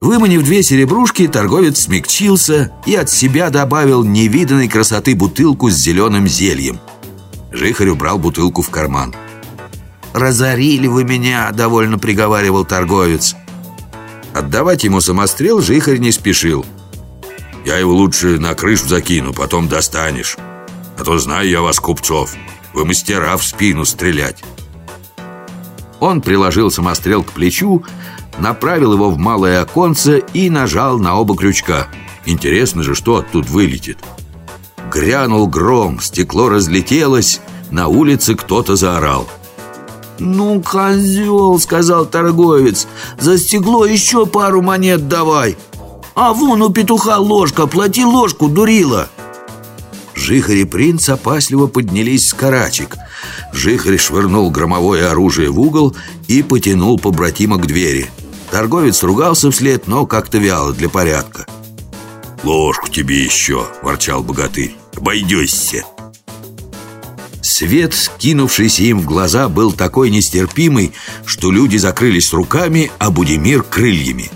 Выманив две серебрушки, торговец смягчился и от себя добавил невиданной красоты бутылку с зеленым зельем. Жихарь убрал бутылку в карман. «Разорили вы меня!» — довольно приговаривал торговец. Отдавать ему самострел Жихарь не спешил. «Я его лучше на крышу закину, потом достанешь. А то знаю я вас, купцов, вы мастера в спину стрелять». Он приложил самострел к плечу, направил его в малое оконце и нажал на оба крючка. Интересно же, что оттуда вылетит. Грянул гром, стекло разлетелось, на улице кто-то заорал. «Ну, козел!» — сказал торговец. «За стекло еще пару монет давай!» «А вон у петуха ложка, плати ложку, дурила!» Жихарь и принц опасливо поднялись с карачек. Жихарь швырнул громовое оружие в угол и потянул побратима к двери. Торговец ругался вслед, но как-то вяло для порядка. «Ложку тебе еще!» – ворчал богатырь. «Обойдешься!» Свет, кинувшийся им в глаза, был такой нестерпимый, что люди закрылись руками, а Будимир – крыльями.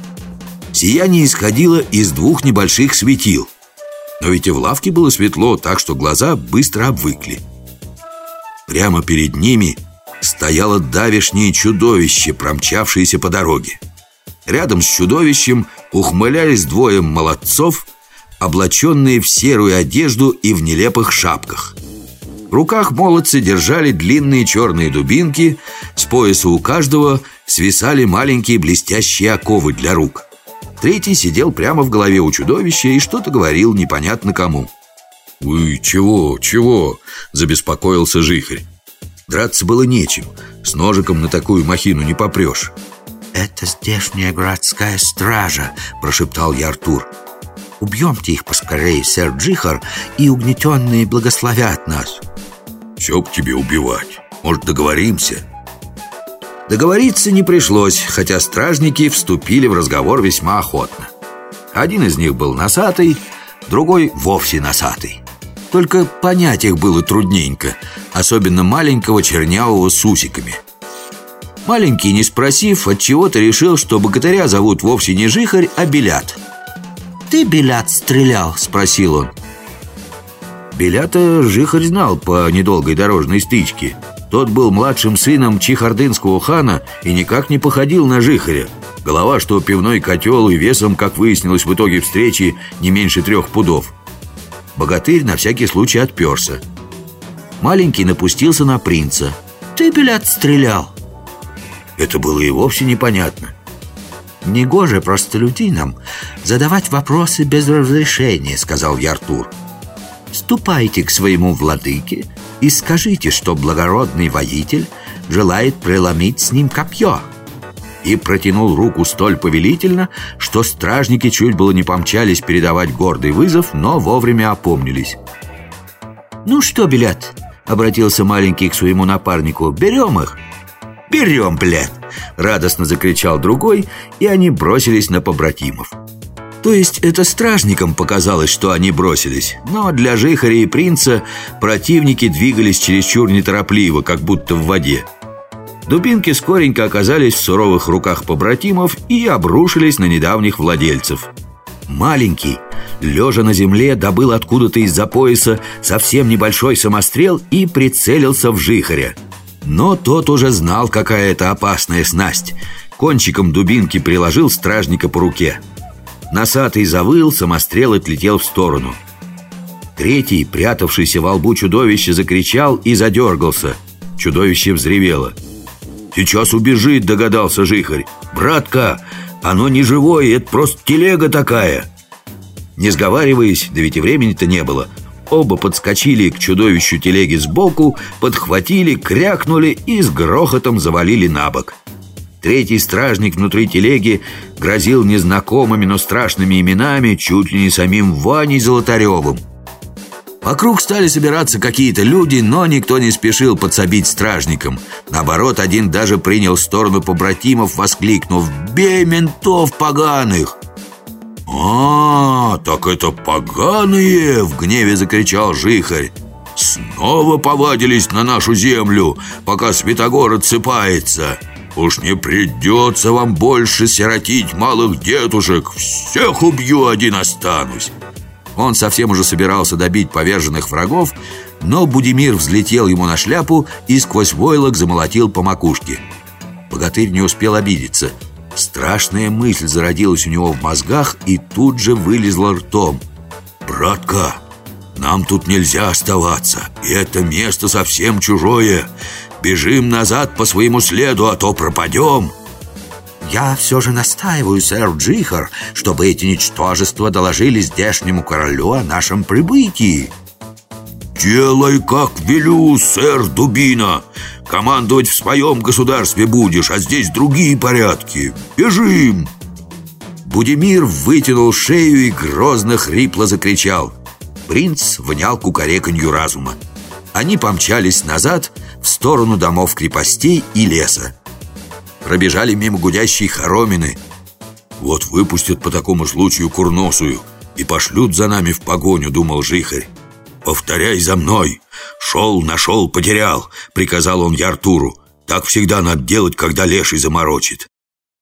Сияние исходило из двух небольших светил. Но ведь и в лавке было светло, так что глаза быстро обвыкли. Прямо перед ними стояло давешнее чудовище, промчавшееся по дороге. Рядом с чудовищем ухмылялись двое молодцов, облаченные в серую одежду и в нелепых шапках. В руках молодцы держали длинные черные дубинки, с пояса у каждого свисали маленькие блестящие оковы для рук. Третий сидел прямо в голове у чудовища и что-то говорил непонятно кому. «Вы чего, чего?» – забеспокоился Жихарь. Драться было нечем, с ножиком на такую махину не попрешь. «Это здешняя городская стража», — прошептал я Артур. «Убьемте их поскорее, сэр Джихар, и угнетенные благословят нас». «Все б тебе убивать. Может, договоримся?» Договориться не пришлось, хотя стражники вступили в разговор весьма охотно. Один из них был носатый, другой вовсе носатый. Только понять их было трудненько, особенно маленького чернявого с усиками – Маленький, не спросив, от чего то решил, что богатыря зовут вовсе не Жихарь, а Белят. «Ты, Белят, стрелял?» – спросил он. Белята Жихарь знал по недолгой дорожной стычке. Тот был младшим сыном чехардынского хана и никак не походил на Жихаря. Голова, что пивной котел и весом, как выяснилось в итоге встречи, не меньше трех пудов. Богатырь на всякий случай отперся. Маленький напустился на принца. «Ты, Белят, стрелял?» Это было и вовсе непонятно. «Негоже простолюдинам задавать вопросы без разрешения», — сказал я Артур. «Ступайте к своему владыке и скажите, что благородный воитель желает преломить с ним копье». И протянул руку столь повелительно, что стражники чуть было не помчались передавать гордый вызов, но вовремя опомнились. «Ну что, Белят?» — обратился маленький к своему напарнику. «Берем их!» «Берем, блядь!» — радостно закричал другой, и они бросились на побратимов. То есть это стражникам показалось, что они бросились, но для Жихаря и принца противники двигались чересчур неторопливо, как будто в воде. Дубинки скоренько оказались в суровых руках побратимов и обрушились на недавних владельцев. Маленький, лежа на земле, добыл откуда-то из-за пояса совсем небольшой самострел и прицелился в Жихаря – но тот уже знал, какая это опасная снасть. Кончиком дубинки приложил стражника по руке. Носатый завыл, самострел отлетел в сторону. Третий, прятавшийся во лбу чудовище, закричал и задергался. Чудовище взревело. «Сейчас убежит», догадался Жихарь. «Братка, оно не живое, это просто телега такая» Не сговариваясь, да ведь и времени-то не было Оба подскочили к чудовищу телеги сбоку, подхватили, крякнули и с грохотом завалили на бок. Третий стражник внутри телеги грозил незнакомыми, но страшными именами чуть ли не самим Ваней Золотаревым. Вокруг стали собираться какие-то люди, но никто не спешил подсобить стражникам. Наоборот, один даже принял сторону побратимов, воскликнув «Бей ментов поганых!» «А, так это поганые!» — в гневе закричал Жихарь. «Снова повадились на нашу землю, пока Святогор отсыпается. Уж не придется вам больше сиротить малых дедушек Всех убью, один останусь Он совсем уже собирался добить поверженных врагов Но Будимир взлетел ему на шляпу И сквозь войлок замолотил по макушке Богатырь не успел обидеться Страшная мысль зародилась у него в мозгах И тут же вылезла ртом. «Братка, нам тут нельзя оставаться И это место совсем чужое. Бежим назад по своему следу, а то пропадем Я все же настаиваю, сэр Джихар Чтобы эти ничтожества доложили здешнему королю о нашем прибытии Делай, как велю, сэр Дубина. Командовать в своем государстве будешь, а здесь другие порядки. Бежим!» Будимир вытянул шею и грозно хрипло закричал. Принц внял кукареканью разума. Они помчались назад в сторону домов крепостей и леса. Пробежали мимо гудящей хоромины. «Вот выпустят по такому случаю курносую и пошлют за нами в погоню», — думал Жихарь «Повторяй за мной! Шел, нашел, потерял!» — приказал он Яртуру. «Так всегда надо делать, когда леший заморочит!»